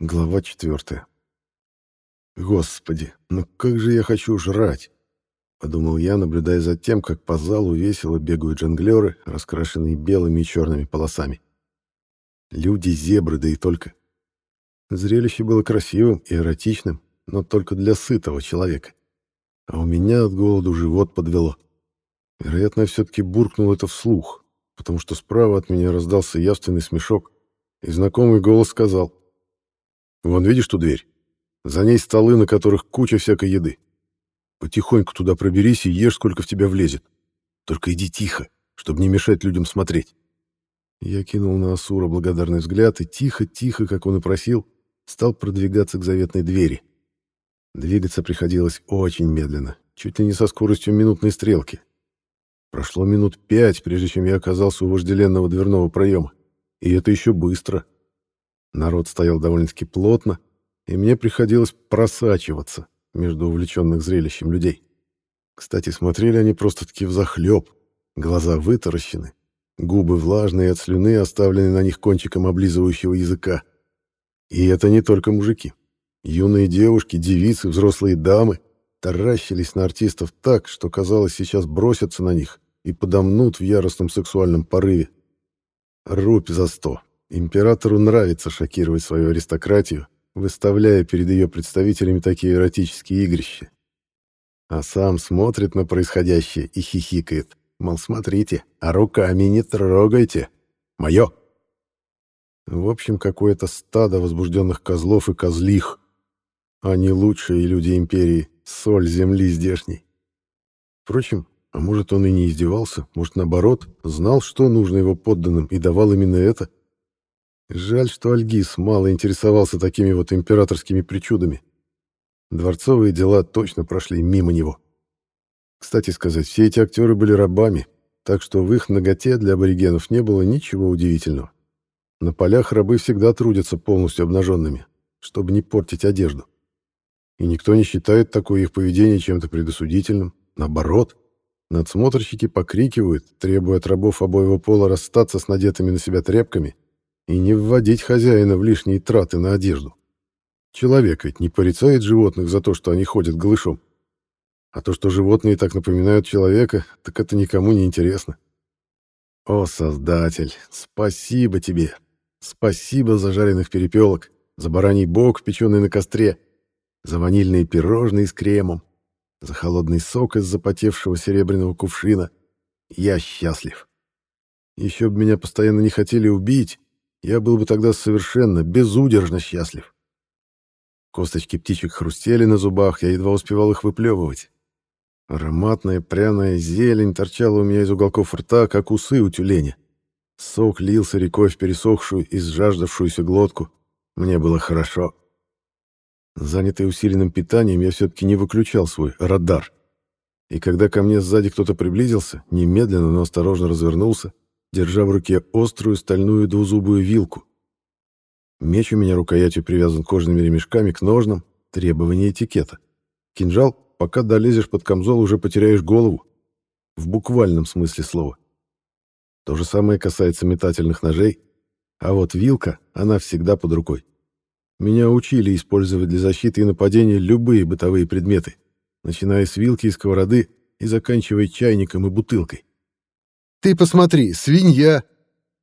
Глава четвертая. «Господи, ну как же я хочу жрать!» — подумал я, наблюдая за тем, как по залу весело бегают жонглеры, раскрашенные белыми и черными полосами. Люди, зебры, да и только. Зрелище было красивым и эротичным, но только для сытого человека. А у меня от голоду живот подвело. Вероятно, я все-таки буркнул это вслух, потому что справа от меня раздался явственный смешок, и знакомый голос сказал. «Вон видишь ту дверь? За ней столы, на которых куча всякой еды. Потихоньку туда проберись и ешь, сколько в тебя влезет. Только иди тихо, чтобы не мешать людям смотреть». Я кинул на Асура благодарный взгляд и тихо-тихо, как он и просил, стал продвигаться к заветной двери. Двигаться приходилось очень медленно, чуть ли не со скоростью минутной стрелки. Прошло минут пять, прежде чем я оказался у вожделенного дверного проема. И это еще быстро. Народ стоял довольно-таки плотно, и мне приходилось просачиваться между увлеченных зрелищем людей. Кстати, смотрели они просто-таки взахлеб, глаза вытаращены, губы влажные от слюны, оставленные на них кончиком облизывающего языка. И это не только мужики. Юные девушки, девицы, взрослые дамы таращились на артистов так, что, казалось, сейчас бросятся на них и подомнут в яростном сексуальном порыве. Рубь за сто. Императору нравится шокировать свою аристократию, выставляя перед ее представителями такие эротические игрища. А сам смотрит на происходящее и хихикает. Мол, смотрите, а руками не трогайте. Мое. В общем, какое-то стадо возбужденных козлов и козлих. Они лучшие люди империи, соль земли здешней. Впрочем, а может, он и не издевался, может, наоборот, знал, что нужно его подданным, и давал именно это. Жаль, что Альгиз мало интересовался такими вот императорскими причудами. Дворцовые дела точно прошли мимо него. Кстати сказать, все эти актеры были рабами, так что в их ноготе для аборигенов не было ничего удивительного. На полях рабы всегда трудятся полностью обнаженными, чтобы не портить одежду. И никто не считает такое их поведение чем-то предосудительным. Наоборот, надсмотрщики покрикивают, требуя от рабов обоего пола расстаться с надетыми на себя тряпками и не вводить хозяина в лишние траты на одежду. Человек ведь не порицает животных за то, что они ходят голышом. А то, что животные так напоминают человека, так это никому не интересно. О, Создатель, спасибо тебе! Спасибо за жареных перепелок, за бараний бок, печеный на костре, за ванильные пирожные с кремом, за холодный сок из запотевшего серебряного кувшина. Я счастлив. Еще бы меня постоянно не хотели убить, я был бы тогда совершенно, безудержно счастлив. Косточки птичек хрустели на зубах, я едва успевал их выплевывать. Ароматная пряная зелень торчала у меня из уголков рта, как усы у тюленя. Сок лился рекой в пересохшую и сжаждавшуюся глотку. Мне было хорошо. Занятый усиленным питанием, я все-таки не выключал свой радар. И когда ко мне сзади кто-то приблизился, немедленно, но осторожно развернулся, держа в руке острую стальную двузубую вилку. Меч у меня рукоятью привязан кожаными ремешками к ножнам, требования этикета. Кинжал, пока долезешь под камзол, уже потеряешь голову. В буквальном смысле слова. То же самое касается метательных ножей, а вот вилка, она всегда под рукой. Меня учили использовать для защиты и нападения любые бытовые предметы, начиная с вилки и сковороды и заканчивая чайником и бутылкой. «Ты посмотри, свинья!»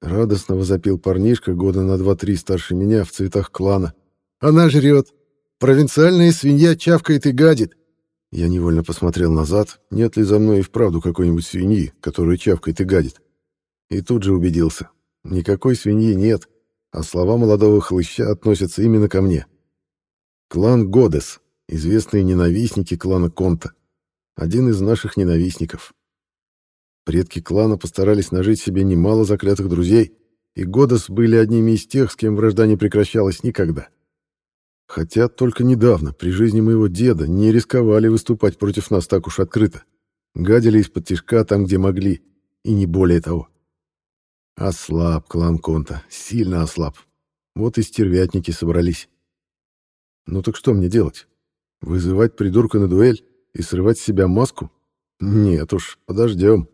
Радостно возопил парнишка, года на два-три старше меня, в цветах клана. «Она жрет! Провинциальная свинья чавкает и гадит!» Я невольно посмотрел назад, нет ли за мной и вправду какой-нибудь свиньи, которая чавкает и гадит. И тут же убедился. Никакой свиньи нет, а слова молодого хлыща относятся именно ко мне. Клан Годес, известные ненавистники клана Конта. Один из наших ненавистников. Предки клана постарались нажить себе немало заклятых друзей, и Годес были одними из тех, с кем вражда не прекращалась никогда. Хотя только недавно, при жизни моего деда, не рисковали выступать против нас так уж открыто. Гадили из-под тишка там, где могли, и не более того. Ослаб клан Конта, сильно ослаб. Вот и стервятники собрались. Ну так что мне делать? Вызывать придурка на дуэль и срывать с себя маску? Нет уж, подождем.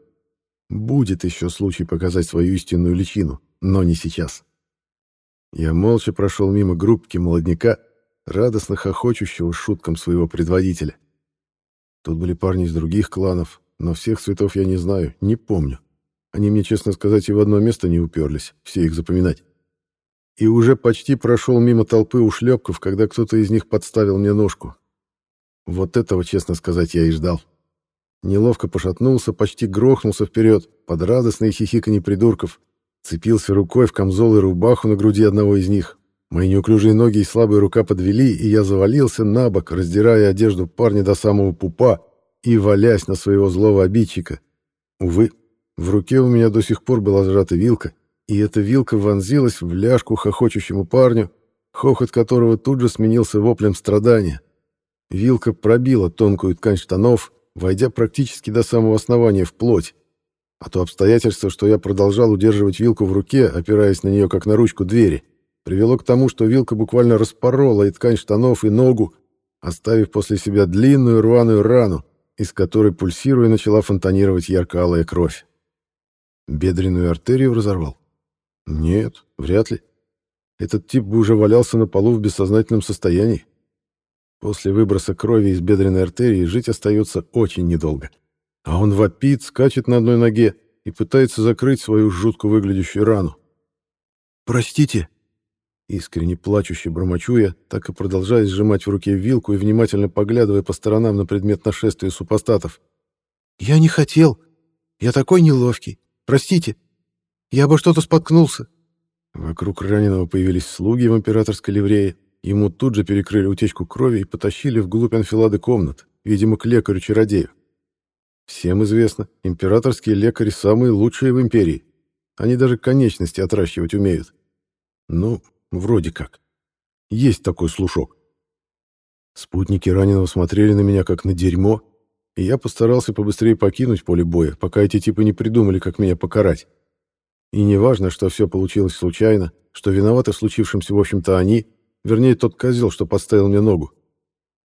Будет еще случай показать свою истинную личину, но не сейчас. Я молча прошел мимо группки молодняка, радостно хохочущего шуткам своего предводителя. Тут были парни из других кланов, но всех цветов я не знаю, не помню. Они мне, честно сказать, и в одно место не уперлись, все их запоминать. И уже почти прошел мимо толпы ушлепков, когда кто-то из них подставил мне ножку. Вот этого, честно сказать, я и ждал. Неловко пошатнулся, почти грохнулся вперед, под радостные хихиканье придурков, цепился рукой в камзол и рубаху на груди одного из них. Мои неуклюжие ноги и слабая рука подвели, и я завалился на бок, раздирая одежду парня до самого пупа и валясь на своего злого обидчика. Увы, в руке у меня до сих пор была сжата вилка, и эта вилка вонзилась в ляжку хохочущему парню, хохот которого тут же сменился воплем страдания. Вилка пробила тонкую ткань штанов, войдя практически до самого основания в плоть. А то обстоятельство, что я продолжал удерживать вилку в руке, опираясь на нее как на ручку двери, привело к тому, что вилка буквально распорола и ткань штанов, и ногу, оставив после себя длинную рваную рану, из которой, пульсируя, начала фонтанировать ярко-алая кровь. Бедренную артерию разорвал? Нет, вряд ли. Этот тип бы уже валялся на полу в бессознательном состоянии. После выброса крови из бедренной артерии жить остается очень недолго. А он вопит, скачет на одной ноге и пытается закрыть свою жутко выглядящую рану. «Простите!» Искренне плачуще бормочу я, так и продолжая сжимать в руке вилку и внимательно поглядывая по сторонам на предмет нашествия супостатов. «Я не хотел. Я такой неловкий. Простите. Я бы что-то споткнулся». Вокруг раненого появились слуги в императорской ливрее. Ему тут же перекрыли утечку крови и потащили вглубь анфилады комнат, видимо, к лекарю-чародею. Всем известно, императорские лекари самые лучшие в империи. Они даже конечности отращивать умеют. Ну, вроде как. Есть такой слушок. Спутники раненого смотрели на меня как на дерьмо, и я постарался побыстрее покинуть поле боя, пока эти типы не придумали, как меня покарать. И не важно, что все получилось случайно, что виноваты в случившемся, в общем-то, они, вернее, тот козел, что подставил мне ногу.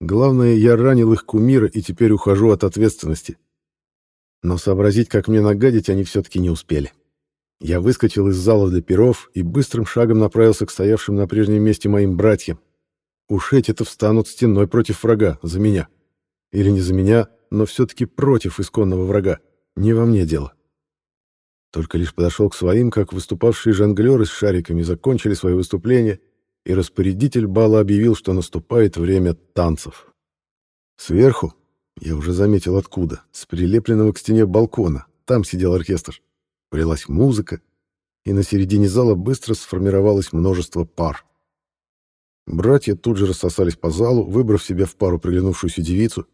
Главное, я ранил их кумира и теперь ухожу от ответственности. Но сообразить, как мне нагадить, они все-таки не успели. Я выскочил из зала для перов и быстрым шагом направился к стоявшим на прежнем месте моим братьям. Уж эти-то встанут стеной против врага, за меня. Или не за меня, но все-таки против исконного врага. Не во мне дело. Только лишь подошел к своим, как выступавшие жонглеры с шариками закончили свое выступление, и распорядитель бала объявил, что наступает время танцев. Сверху, я уже заметил откуда. С прилепленного к стене балкона. Там сидел оркестр. Полилась музыка, и на середине зала быстро сформировалось множество пар. Братья тут же рассосались по залу, выбрав себе в пару приглянувшуюся девицу,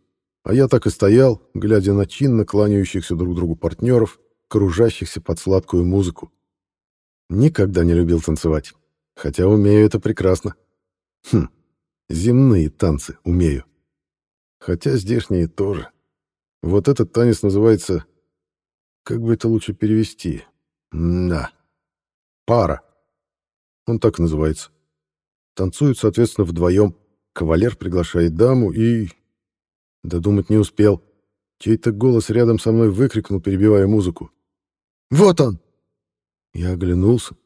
а я так и стоял, глядя на чинно кланяющихся друг другу партнеров, кружащихся под сладкую музыку. Никогда не любил танцевать, хотя умею это прекрасно. Хм, земные танцы умею. Хотя здешние тоже. Вот этот танец называется... Как бы это лучше перевести? Да. Пара. Он так называется. Танцуют, соответственно, вдвоем. Кавалер приглашает даму и... Додумать не успел. Чей-то голос рядом со мной выкрикнул, перебивая музыку. «Вот он!» Я оглянулся.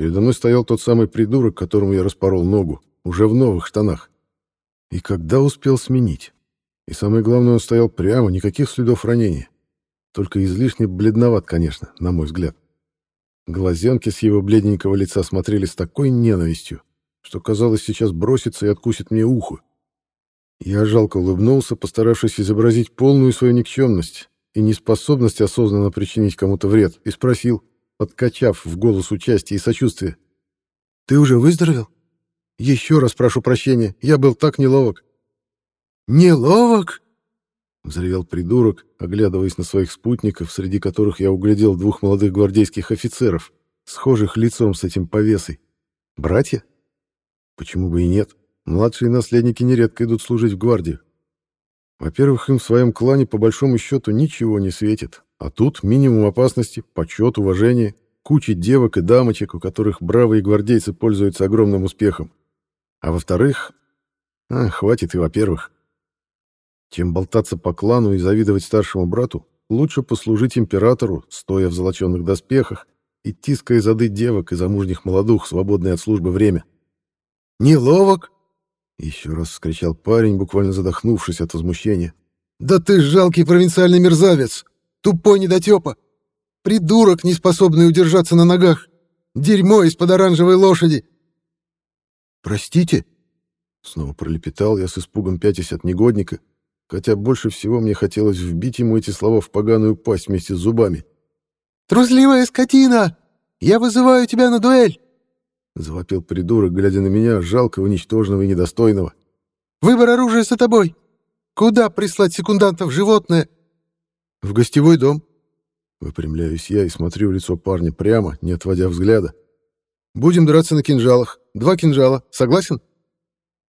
Передо мной стоял тот самый придурок, которому я распорол ногу, уже в новых штанах. И когда успел сменить? И самое главное, он стоял прямо, никаких следов ранения. Только излишне бледноват, конечно, на мой взгляд. Глазенки с его бледненького лица смотрели с такой ненавистью, что казалось, сейчас бросится и откусит мне ухо. Я жалко улыбнулся, постаравшись изобразить полную свою никчемность и неспособность осознанно причинить кому-то вред, и спросил, подкачав в голос участие и сочувствие. «Ты уже выздоровел? Еще раз прошу прощения, я был так неловок». «Неловок?» — взревел придурок, оглядываясь на своих спутников, среди которых я углядел двух молодых гвардейских офицеров, схожих лицом с этим повесой. «Братья? Почему бы и нет? Младшие наследники нередко идут служить в гвардию. Во-первых, им в своем клане по большому счету ничего не светит, а тут минимум опасности, почет, уважение, куча девок и дамочек, у которых бравые гвардейцы пользуются огромным успехом. А во-вторых... А, хватит и во-первых. Чем болтаться по клану и завидовать старшему брату, лучше послужить императору, стоя в золоченных доспехах, и тиская зады девок и замужних молодух, свободное от службы время. «Неловок?» — еще раз вскричал парень, буквально задохнувшись от возмущения. «Да ты жалкий провинциальный мерзавец! Тупой недотепа! Придурок, не способный удержаться на ногах! Дерьмо из-под оранжевой лошади!» «Простите?» — снова пролепетал я с испугом пятясь от негодника, хотя больше всего мне хотелось вбить ему эти слова в поганую пасть вместе с зубами. «Трусливая скотина! Я вызываю тебя на дуэль!» — завопил придурок, глядя на меня, жалкого, ничтожного и недостойного. «Выбор оружия за тобой! Куда прислать секундантов, животное?» «В гостевой дом». Выпрямляюсь я и смотрю в лицо парня прямо, не отводя взгляда. «Будем драться на кинжалах. Два кинжала. Согласен?»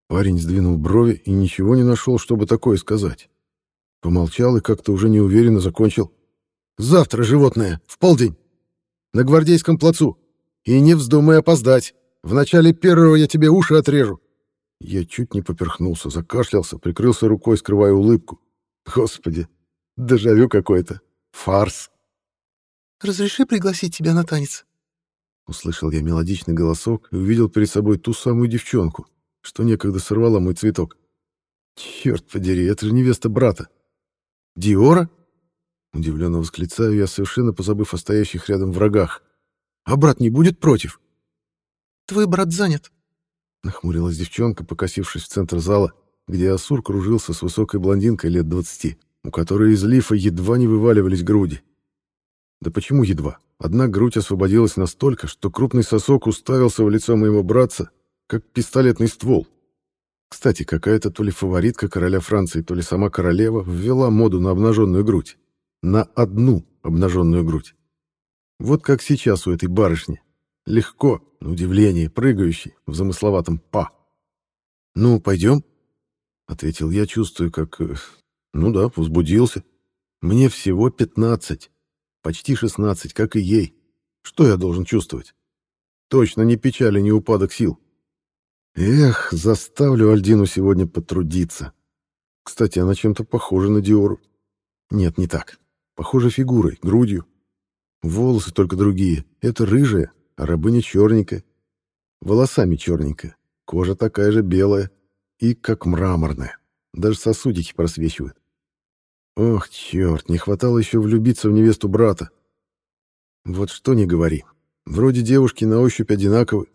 Парень сдвинул брови и ничего не нашел, чтобы такое сказать. Помолчал и как-то уже неуверенно закончил. «Завтра, животное, в полдень. На Гвардейском плацу. И не вздумай опоздать. В начале первого я тебе уши отрежу. Я чуть не поперхнулся, закашлялся, прикрылся рукой, скрывая улыбку. Господи, дежавю какой-то. Фарс. «Разреши пригласить тебя на танец?» Услышал я мелодичный голосок и увидел перед собой ту самую девчонку, что некогда сорвала мой цветок. Черт подери, это же невеста брата. Диора? Удивленно восклицаю я, совершенно позабыв о стоящих рядом врагах. А брат не будет против? Твой брат занят. Нахмурилась девчонка, покосившись в центр зала, где Асур кружился с высокой блондинкой лет двадцати, у которой из лифа едва не вываливались груди. Да почему едва? Одна грудь освободилась настолько, что крупный сосок уставился в лицо моего братца, как пистолетный ствол. Кстати, какая-то то ли фаворитка короля Франции, то ли сама королева ввела моду на обнаженную грудь. На одну обнаженную грудь. Вот как сейчас у этой барышни. Легко, на удивление, прыгающий в замысловатом «па». «Ну, пойдем?» — ответил я, чувствуя, как... Ну да, возбудился. Мне всего пятнадцать. Почти шестнадцать, как и ей. Что я должен чувствовать? Точно не печаль и не упадок сил. Эх, заставлю Альдину сегодня потрудиться. Кстати, она чем-то похожа на Диору. Нет, не так. Похожа фигурой, грудью. Волосы только другие. Это рыжая, а рабыня черненькая. Волосами черненькая. Кожа такая же белая и как мраморная. Даже сосудики просвечивают. Ох, черт, не хватало еще влюбиться в невесту брата. Вот что не говори. Вроде девушки на ощупь одинаковы.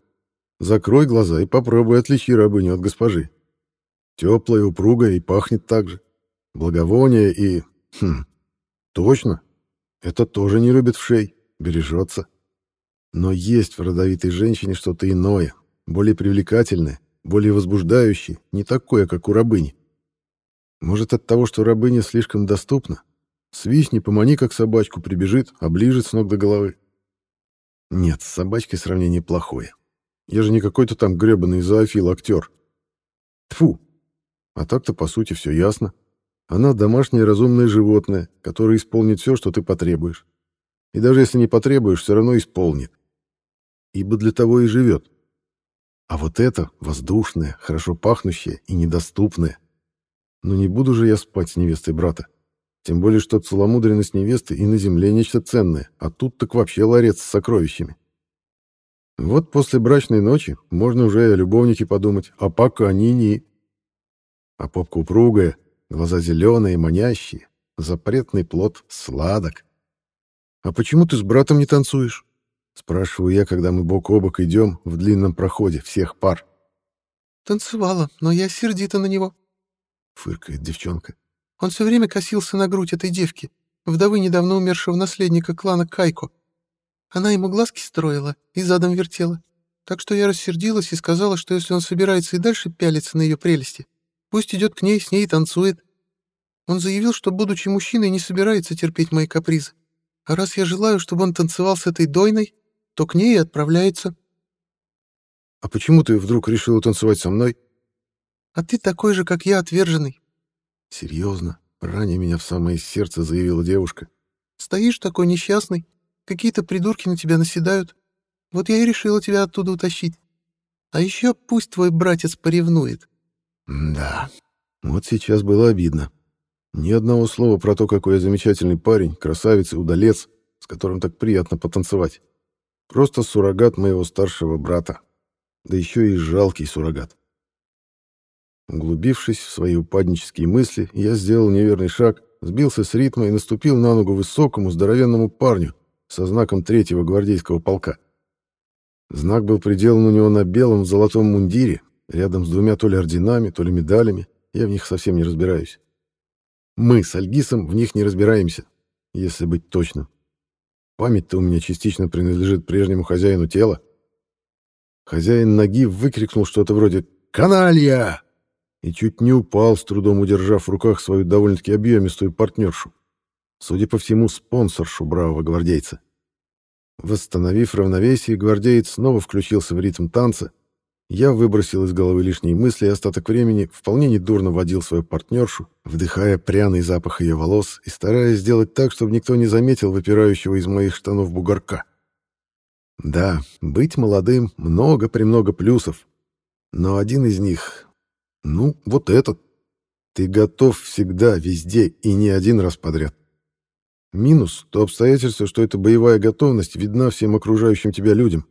Закрой глаза и попробуй отличи рабыню от госпожи. Теплая, упругая и пахнет так же. Благовоние и... Хм, точно. Это тоже не любит в шей, бережется. Но есть в родовитой женщине что-то иное, более привлекательное, более возбуждающее, не такое, как у рабыни. Может, от того, что рабыня слишком доступна? Свистни, помани, как собачку, прибежит, оближет с ног до головы. Нет, с собачкой сравнение плохое. Я же не какой-то там гребаный зоофил-актер. Тфу. А так-то, по сути, все ясно. Она домашнее разумное животное, которое исполнит все, что ты потребуешь. И даже если не потребуешь, все равно исполнит. Ибо для того и живет. А вот это воздушное, хорошо пахнущее и недоступное. Но не буду же я спать с невестой брата. Тем более, что целомудренность невесты и на земле нечто ценное, а тут так вообще ларец с сокровищами. Вот после брачной ночи можно уже о любовнике подумать, а пока ни-ни. А попка упругая, глаза зеленые, манящие, запретный плод сладок. «А почему ты с братом не танцуешь?» Спрашиваю я, когда мы бок о бок идем в длинном проходе всех пар. «Танцевала, но я сердита на него», — фыркает девчонка. «Он все время косился на грудь этой девки, вдовы недавно умершего наследника клана Кайко. Она ему глазки строила и задом вертела. Так что я рассердилась и сказала, что если он собирается и дальше пялиться на ее прелести, пусть идет к ней, с ней и танцует. Он заявил, что, будучи мужчиной, не собирается терпеть мои капризы. А раз я желаю, чтобы он танцевал с этой дойной, то к ней и отправляется. — А почему ты вдруг решила танцевать со мной? — А ты такой же, как я, отверженный. — Серьезно? Ранее меня в самое сердце заявила девушка. — Стоишь такой несчастный, Какие-то придурки на тебя наседают. Вот я и решила тебя оттуда утащить. А еще пусть твой братец поревнует. Да, вот сейчас было обидно. Ни одного слова про то, какой я замечательный парень, красавец и удалец, с которым так приятно потанцевать. Просто суррогат моего старшего брата. Да еще и жалкий суррогат. Углубившись в свои упаднические мысли, я сделал неверный шаг, сбился с ритма и наступил на ногу высокому, здоровенному парню со знаком третьего гвардейского полка. Знак был приделан у него на белом золотом мундире, рядом с двумя то ли орденами, то ли медалями, я в них совсем не разбираюсь. Мы с Альгисом в них не разбираемся, если быть точным. Память-то у меня частично принадлежит прежнему хозяину тела. Хозяин ноги выкрикнул что-то вроде «Каналья!» И чуть не упал, с трудом удержав в руках свою довольно-таки объемистую партнершу. Судя по всему, спонсоршу бравого гвардейца. Восстановив равновесие, гвардеец снова включился в ритм танца. Я выбросил из головы лишние мысли и остаток времени вполне недурно водил свою партнершу, вдыхая пряный запах ее волос и стараясь сделать так, чтобы никто не заметил выпирающего из моих штанов бугорка. Да, быть молодым много-премного плюсов, но один из них ну, вот этот. Ты готов всегда, везде и не один раз подряд. Минус — то обстоятельство, что эта боевая готовность видна всем окружающим тебя людям.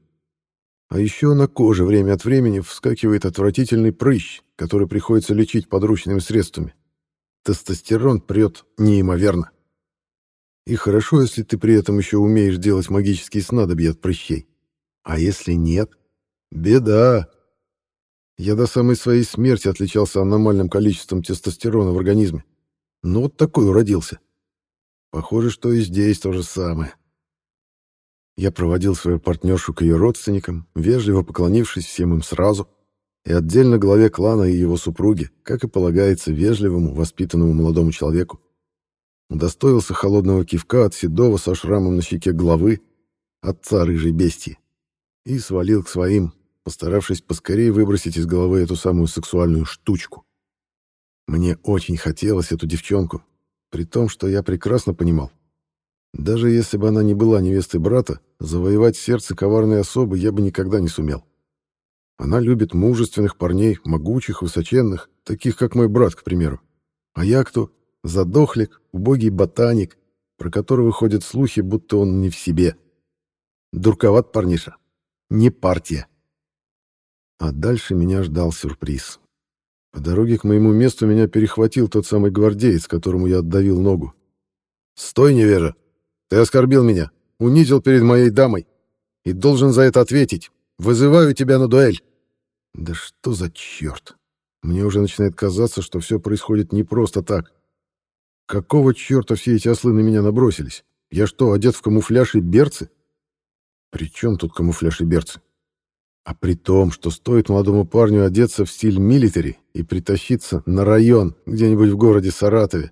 А еще на коже время от времени вскакивает отвратительный прыщ, который приходится лечить подручными средствами. Тестостерон прет неимоверно. И хорошо, если ты при этом еще умеешь делать магические снадобья от прыщей. А если нет? Беда. Я до самой своей смерти отличался аномальным количеством тестостерона в организме. Ну вот такой уродился. Похоже, что и здесь то же самое. Я проводил свою партнершу к ее родственникам, вежливо поклонившись всем им сразу, и отдельно главе клана и его супруге, как и полагается вежливому, воспитанному молодому человеку. Удостоился холодного кивка от седого со шрамом на щеке главы, отца рыжей бестии, и свалил к своим, постаравшись поскорее выбросить из головы эту самую сексуальную штучку. Мне очень хотелось эту девчонку, при том, что я прекрасно понимал. Даже если бы она не была невестой брата, завоевать сердце коварной особы я бы никогда не сумел. Она любит мужественных парней, могучих, высоченных, таких, как мой брат, к примеру. А я кто? Задохлик, убогий ботаник, про которого ходят слухи, будто он не в себе. Дурковат парниша. Не партия. А дальше меня ждал сюрприз. По дороге к моему месту меня перехватил тот самый гвардеец, которому я отдавил ногу. «Стой, невежа! Ты оскорбил меня, унизил перед моей дамой и должен за это ответить. Вызываю тебя на дуэль!» «Да что за черт! Мне уже начинает казаться, что все происходит не просто так. Какого черта все эти ослы на меня набросились? Я что, одет в камуфляж и берцы?» «При чем тут камуфляж и берцы? А при том, что стоит молодому парню одеться в стиль милитари и притащиться на район где-нибудь в городе Саратове,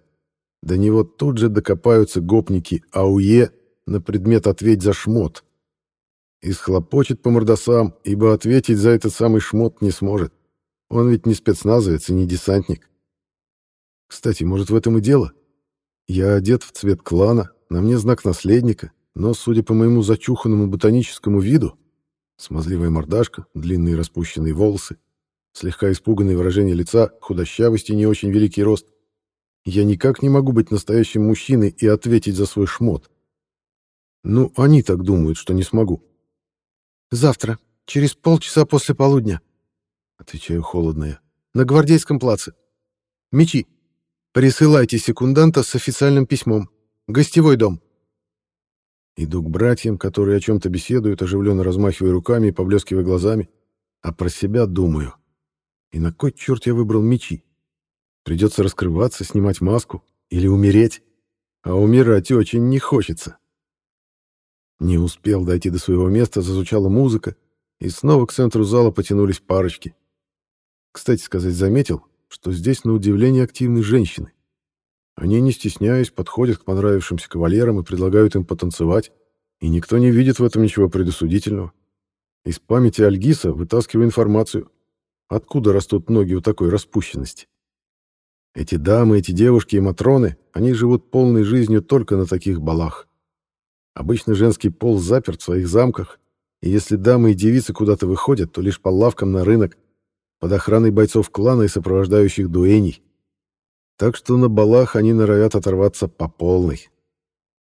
до него тут же докопаются гопники АУЕ на предмет «ответь за шмот». И схлопочет по мордосам, ибо ответить за этот самый шмот не сможет. Он ведь не спецназовец и не десантник. Кстати, может, в этом и дело? Я одет в цвет клана, на мне знак наследника, но, судя по моему зачуханному ботаническому виду, Смазливая мордашка, длинные распущенные волосы, слегка испуганное выражение лица, худощавость и не очень великий рост. Я никак не могу быть настоящим мужчиной и ответить за свой шмот. Ну, они так думают, что не смогу. «Завтра, через полчаса после полудня», — отвечаю холодно я, — «на Гвардейском плаце. Мечи. Присылайте секунданта с официальным письмом. Гостевой дом». Иду к братьям, которые о чем-то беседуют, оживленно размахивая руками и поблескивая глазами, а про себя думаю. И на кой черт я выбрал мечи? Придется раскрываться, снимать маску или умереть? А умирать очень не хочется. Не успел дойти до своего места, зазвучала музыка, и снова к центру зала потянулись парочки. Кстати сказать, заметил, что здесь на удивление активны женщины. Они, не стесняясь, подходят к понравившимся кавалерам и предлагают им потанцевать, и никто не видит в этом ничего предосудительного. Из памяти Альгиса вытаскиваю информацию, откуда растут ноги у такой распущенности. Эти дамы, эти девушки и матроны, они живут полной жизнью только на таких балах. Обычно женский пол заперт в своих замках, и если дамы и девицы куда-то выходят, то лишь по лавкам на рынок, под охраной бойцов клана и сопровождающих дуэней. Так что на балах они норовят оторваться по полной.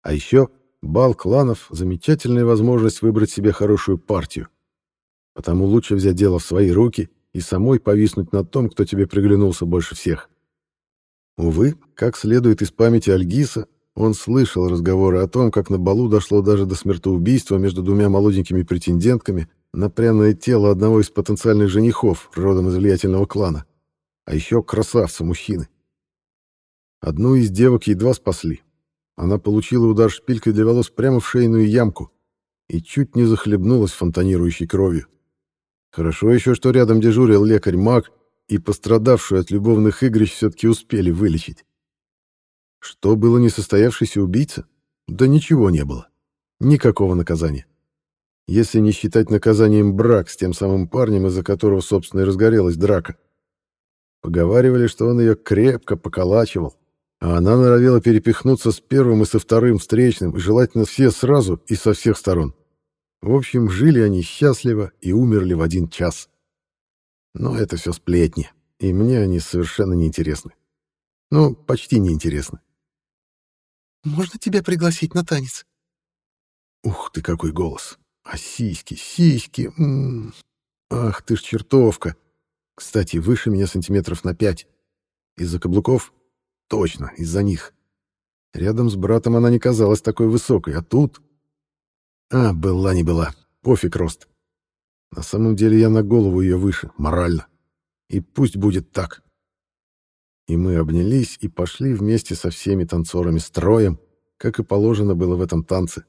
А еще бал кланов — замечательная возможность выбрать себе хорошую партию. Потому лучше взять дело в свои руки и самой повиснуть над том, кто тебе приглянулся больше всех. Увы, как следует из памяти Альгиса, он слышал разговоры о том, как на балу дошло даже до смертоубийства между двумя молоденькими претендентками на пряное тело одного из потенциальных женихов, родом из влиятельного клана, а еще красавца-мужчины. Одну из девок едва спасли. Она получила удар шпилькой для волос прямо в шейную ямку и чуть не захлебнулась фонтанирующей кровью. Хорошо еще, что рядом дежурил лекарь-маг, и пострадавшую от любовных игрищ все-таки успели вылечить. Что было несостоявшийся убийца? Да ничего не было. Никакого наказания. Если не считать наказанием брак с тем самым парнем, из-за которого, собственно, и разгорелась драка. Поговаривали, что он ее крепко поколачивал, а она норовила перепихнуться с первым и со вторым встречным, и желательно все сразу и со всех сторон. В общем, жили они счастливо и умерли в один час. Но это все сплетни, и мне они совершенно неинтересны. Ну, почти неинтересны. «Можно тебя пригласить на танец?» Ух ты, какой голос! А сиськи, сиськи! М -м -м. Ах ты ж чертовка! Кстати, выше меня сантиметров на пять. Из-за каблуков? Точно, из-за них. Рядом с братом она не казалась такой высокой, а тут... А, была не была. Пофиг рост. На самом деле я на голову ее выше, морально. И пусть будет так. И мы обнялись и пошли вместе со всеми танцорами строем, как и положено было в этом танце.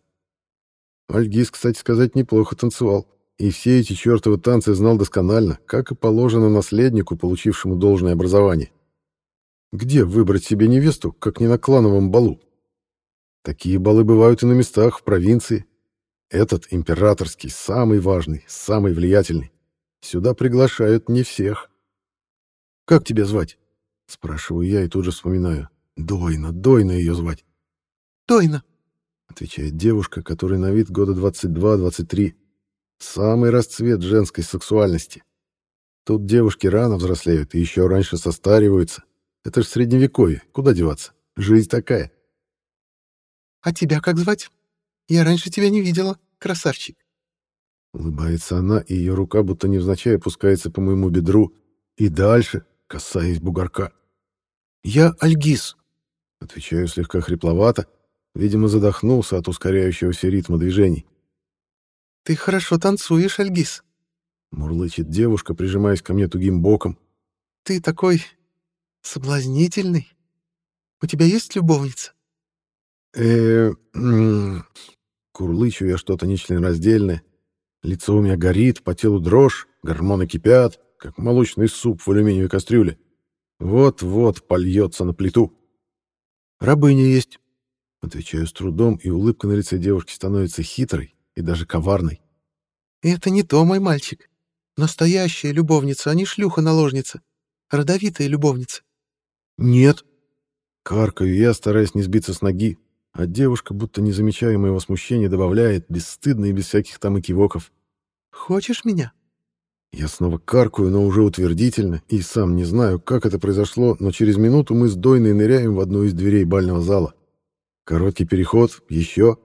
Альгиз, кстати сказать, неплохо танцевал. И все эти чертовы танцы знал досконально, как и положено наследнику, получившему должное образование. Где выбрать себе невесту, как не на клановом балу? Такие балы бывают и на местах, в провинции, этот императорский, самый важный, самый влиятельный. Сюда приглашают не всех. «Как тебя звать?» — спрашиваю я и тут же вспоминаю. «Дойна, Дойна ее звать». «Дойна», — отвечает девушка, которой на вид года 22-23. Самый расцвет женской сексуальности. Тут девушки рано взрослеют и еще раньше состариваются. Это ж средневековье, куда деваться? Жизнь такая. «А тебя как звать?» Я раньше тебя не видела, красавчик. Улыбается она, и ее рука будто невзначай опускается по моему бедру и дальше, касаясь бугорка. «Я Альгиз», — отвечаю слегка хрипловато, видимо, задохнулся от ускоряющегося ритма движений. «Ты хорошо танцуешь, Альгиз», — мурлычет девушка, прижимаясь ко мне тугим боком. «Ты такой соблазнительный. У тебя есть любовница?» э Курлычу я что-то нечленораздельное. Лицо у меня горит, по телу дрожь, гормоны кипят, как молочный суп в алюминиевой кастрюле. Вот-вот польется на плиту. «Рабыня есть», — отвечаю с трудом, и улыбка на лице девушки становится хитрой и даже коварной. «Это не то, мой мальчик. Настоящая любовница, а не шлюха-наложница. Родовитая любовница». «Нет». Каркаю я, стараясь не сбиться с ноги, а девушка, будто не замечая моего смущения, добавляет, бесстыдно и без всяких там экивоков. «Хочешь меня?» Я снова каркаю, но уже утвердительно, и сам не знаю, как это произошло, но через минуту мы с Дойной ныряем в одну из дверей бального зала. Короткий переход, еще.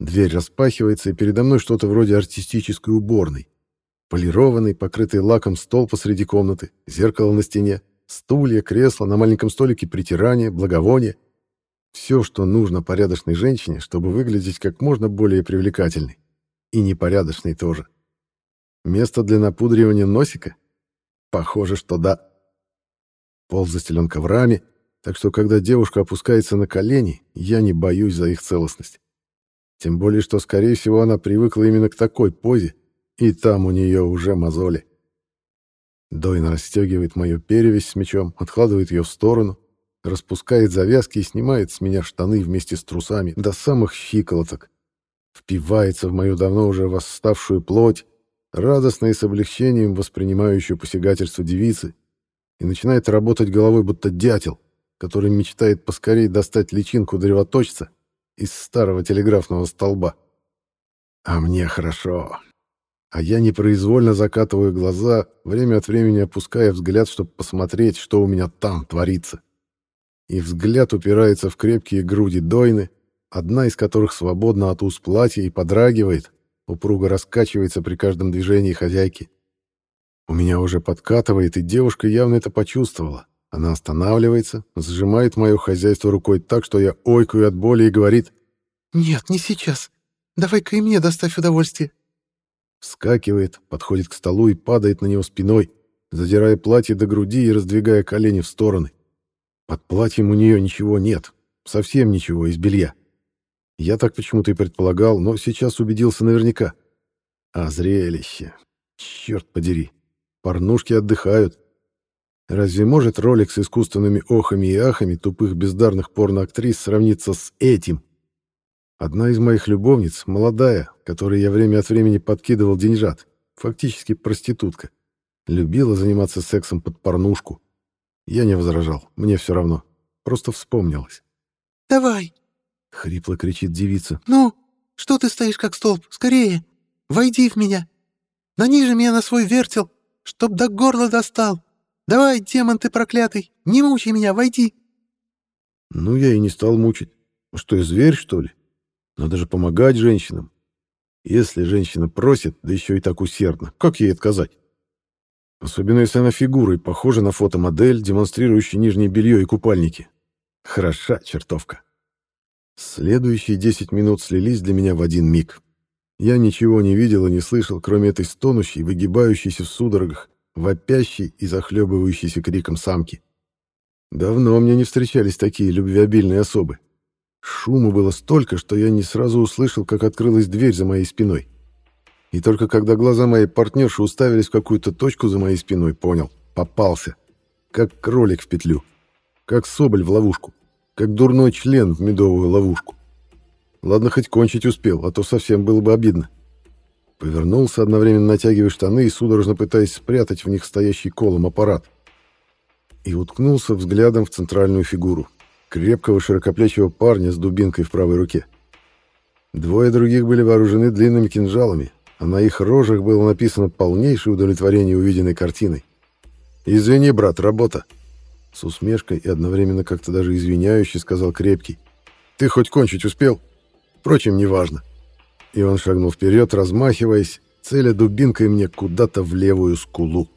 Дверь распахивается, и передо мной что-то вроде артистической уборной. Полированный, покрытый лаком стол посреди комнаты, зеркало на стене, стулья, кресла, на маленьком столике притирание, благовоние. Все, что нужно порядочной женщине, чтобы выглядеть как можно более привлекательной. И непорядочной тоже. Место для напудривания носика? Похоже, что да. Пол застелен коврами, так что когда девушка опускается на колени, я не боюсь за их целостность. Тем более, что, скорее всего, она привыкла именно к такой позе, и там у нее уже мозоли. Дойна расстегивает мою перевязь с мечом, откладывает ее в сторону, распускает завязки и снимает с меня штаны вместе с трусами до самых щиколоток. Впивается в мою давно уже восставшую плоть, радостно и с облегчением воспринимающую посягательство девицы, и начинает работать головой, будто дятел, который мечтает поскорее достать личинку древоточца из старого телеграфного столба. А мне хорошо. А я непроизвольно закатываю глаза, время от времени опуская взгляд, чтобы посмотреть, что у меня там творится и взгляд упирается в крепкие груди Дойны, одна из которых свободна от уз платья и подрагивает, упруго раскачивается при каждом движении хозяйки. У меня уже подкатывает, и девушка явно это почувствовала. Она останавливается, сжимает мое хозяйство рукой так, что я ойкаю от боли и говорит «Нет, не сейчас. Давай-ка и мне доставь удовольствие». Вскакивает, подходит к столу и падает на него спиной, задирая платье до груди и раздвигая колени в стороны. Под платьем у нее ничего нет, совсем ничего из белья. Я так почему-то и предполагал, но сейчас убедился наверняка. А зрелище, черт подери, порнушки отдыхают. Разве может ролик с искусственными охами и ахами тупых бездарных порноактрис сравниться с этим? Одна из моих любовниц, молодая, которой я время от времени подкидывал деньжат, фактически проститутка, любила заниматься сексом под порнушку. Я не возражал, мне все равно. Просто вспомнилось. «Давай!» — хрипло кричит девица. «Ну, что ты стоишь как столб? Скорее! Войди в меня! Наниже меня на свой вертел, чтоб до горла достал! Давай, демон ты проклятый, не мучай меня, войди!» Ну, я и не стал мучить. Что, я зверь, что ли? Надо же помогать женщинам. Если женщина просит, да еще и так усердно, как ей отказать? Особенно если она фигурой похожа на фотомодель, демонстрирующую нижнее белье и купальники. Хороша чертовка. Следующие десять минут слились для меня в один миг. Я ничего не видел и не слышал, кроме этой стонущей, выгибающейся в судорогах, вопящей и захлебывающейся криком самки. Давно мне не встречались такие любвеобильные особы. Шума было столько, что я не сразу услышал, как открылась дверь за моей спиной. И только когда глаза моей партнерши уставились в какую-то точку за моей спиной, понял — попался. Как кролик в петлю. Как соболь в ловушку. Как дурной член в медовую ловушку. Ладно, хоть кончить успел, а то совсем было бы обидно. Повернулся, одновременно натягивая штаны и судорожно пытаясь спрятать в них стоящий колом аппарат. И уткнулся взглядом в центральную фигуру. Крепкого широкоплечего парня с дубинкой в правой руке. Двое других были вооружены длинными кинжалами, а на их рожах было написано полнейшее удовлетворение увиденной картиной. «Извини, брат, работа!» С усмешкой и одновременно как-то даже извиняюще сказал Крепкий. «Ты хоть кончить успел? Впрочем, неважно». И он шагнул вперед, размахиваясь, целя дубинкой мне куда-то в левую скулу.